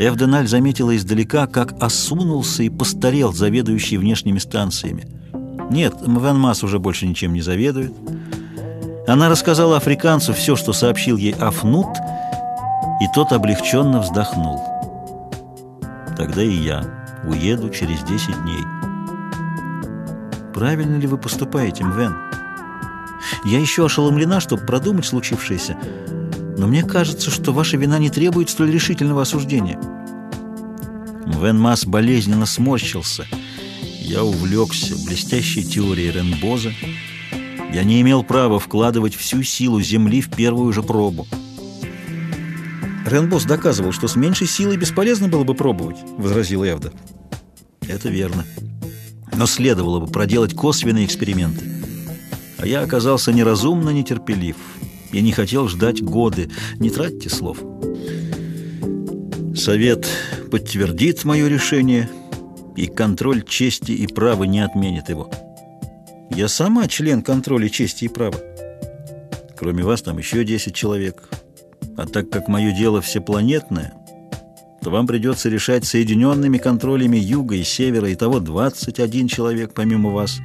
Эвденаль заметила издалека, как осунулся и постарел заведующий внешними станциями. Нет, Мвен Мас уже больше ничем не заведует. Она рассказала африканцу все, что сообщил ей Афнут, и тот облегченно вздохнул. Тогда и я уеду через 10 дней. Правильно ли вы поступаете, Мвен? Я еще ошеломлена, чтобы продумать случившееся, но мне кажется, что ваша вина не требует столь решительного осуждения. Мвен Мас болезненно сморщился. Я увлекся блестящей теорией Ренбоза. Я не имел права вкладывать всю силу Земли в первую же пробу. Ренбос доказывал, что с меньшей силой бесполезно было бы пробовать, возразил Эвда. Это верно. Но следовало бы проделать косвенные эксперименты. А я оказался неразумно нетерпелив. Я не хотел ждать годы. Не тратьте слов. Совет подтвердит мое решение, и контроль чести и права не отменит его. Я сама член контроля чести и права. Кроме вас там еще 10 человек. А так как мое дело всепланетное, то вам придется решать соединенными контролями юга и севера, и того 21 человек помимо вас.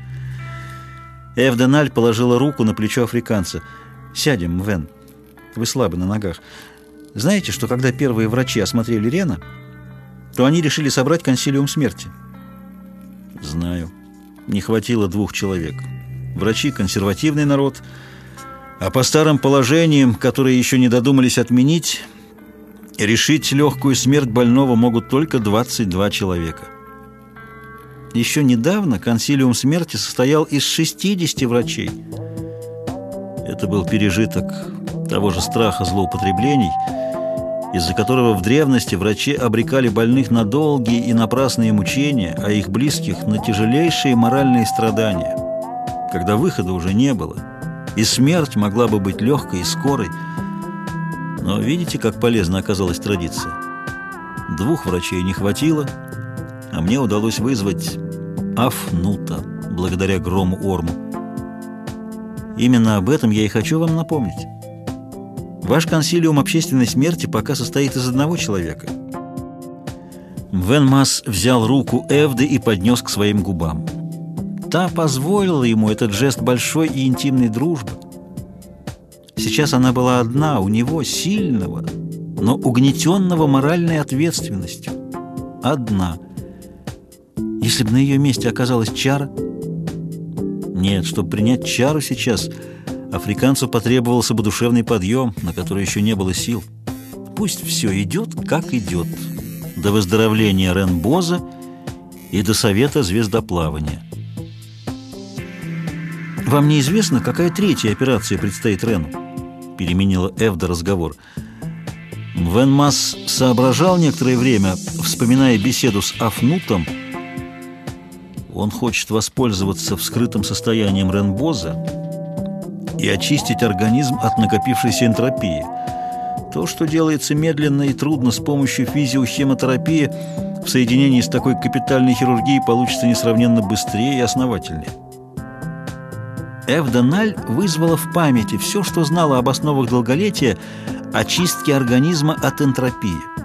Эвденаль положила руку на плечо африканца. «Сядем, Вен. Вы слабы на ногах. Знаете, что когда первые врачи осмотрели Рена, то они решили собрать консилиум смерти?» «Знаю. Не хватило двух человек. Врачи — консервативный народ, а по старым положениям, которые еще не додумались отменить, решить легкую смерть больного могут только 22 человека». Еще недавно консилиум смерти состоял из 60 врачей. Это был пережиток того же страха злоупотреблений, из-за которого в древности врачи обрекали больных на долгие и напрасные мучения, а их близких на тяжелейшие моральные страдания, когда выхода уже не было, и смерть могла бы быть легкой и скорой. Но видите, как полезна оказалась традиция? Двух врачей не хватило, а мне удалось вызвать Афнута, благодаря грому Орму. Именно об этом я и хочу вам напомнить. Ваш консилиум общественной смерти пока состоит из одного человека. Венмас взял руку Эвды и поднес к своим губам. Та позволила ему этот жест большой и интимной дружбы. Сейчас она была одна, у него сильного, но угнетенного моральной ответственностью. Одна – если бы на ее месте оказалась чара? Нет, чтобы принять чару сейчас, африканцу потребовался бы душевный подъем, на который еще не было сил. Пусть все идет, как идет. До выздоровления Ренбоза и до совета звездоплавания. «Вам неизвестно, какая третья операция предстоит Рену?» Переменила Эвда разговор. Венмас соображал некоторое время, вспоминая беседу с Афнутом, он хочет воспользоваться вскрытым состоянием Ренбоза и очистить организм от накопившейся энтропии. То, что делается медленно и трудно с помощью физиохемотерапии, в соединении с такой капитальной хирургией получится несравненно быстрее и основательнее. Эвдональ вызвала в памяти все, что знала об основах долголетия очистки организма от энтропии.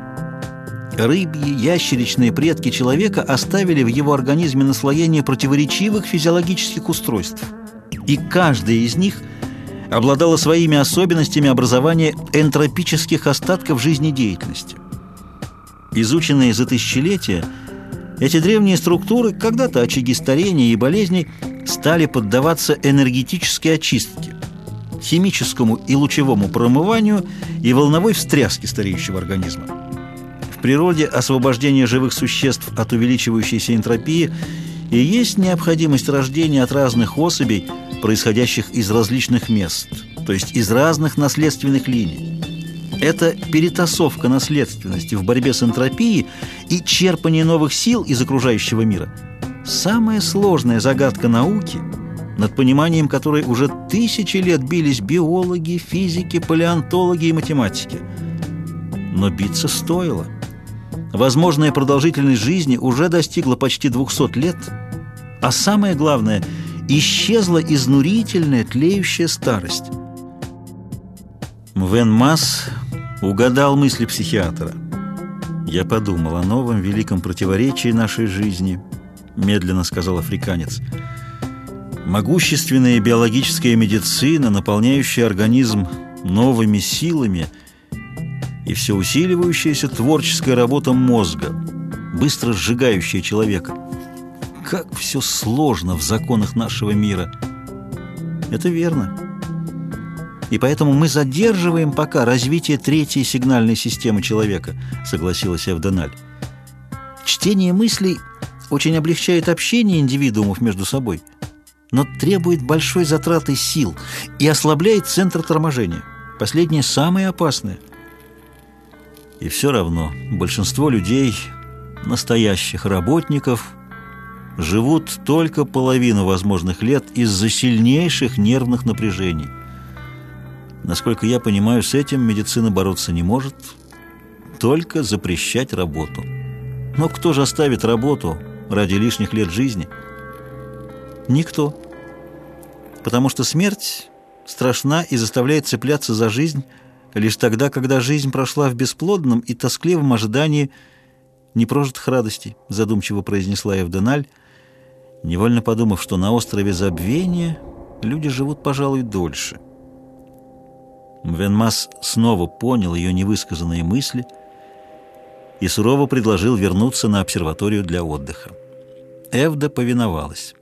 Рыбьи, ящеричные предки человека оставили в его организме наслоение противоречивых физиологических устройств. И каждая из них обладала своими особенностями образования энтропических остатков жизнедеятельности. Изученные за тысячелетия, эти древние структуры, когда-то очаги старения и болезней, стали поддаваться энергетической очистке, химическому и лучевому промыванию и волновой встряске стареющего организма. Природе освобождение живых существ от увеличивающейся энтропии и есть необходимость рождения от разных особей, происходящих из различных мест, то есть из разных наследственных линий. Это перетасовка наследственности в борьбе с энтропией и черпание новых сил из окружающего мира. Самая сложная загадка науки, над пониманием которой уже тысячи лет бились биологи, физики, палеонтологи и математики. Но биться стоило – Возможная продолжительность жизни уже достигла почти 200 лет, а самое главное, исчезла изнурительная тлеющая старость. Вен Масс угадал мысли психиатра. «Я подумал о новом великом противоречии нашей жизни», — медленно сказал африканец. «Могущественная биологическая медицина, наполняющая организм новыми силами и все усиливающаяся творческая работа мозга, быстро сжигающая человека. Как все сложно в законах нашего мира!» «Это верно». И поэтому мы задерживаем пока развитие третьей сигнальной системы человека, согласилась Эвденаль. Чтение мыслей очень облегчает общение индивидуумов между собой, но требует большой затраты сил и ослабляет центр торможения. Последнее самое опасное. И все равно большинство людей, настоящих работников, живут только половину возможных лет из-за сильнейших нервных напряжений. Насколько я понимаю, с этим медицина бороться не может, только запрещать работу. Но кто же оставит работу ради лишних лет жизни? Никто. Потому что смерть страшна и заставляет цепляться за жизнь лишь тогда, когда жизнь прошла в бесплодном и тоскливом ожидании непрожитых радостей, задумчиво произнесла Евденаль, невольно подумав, что на острове Забвения люди живут, пожалуй, дольше. Мвенмас снова понял ее невысказанные мысли и сурово предложил вернуться на обсерваторию для отдыха. Эвда повиновалась.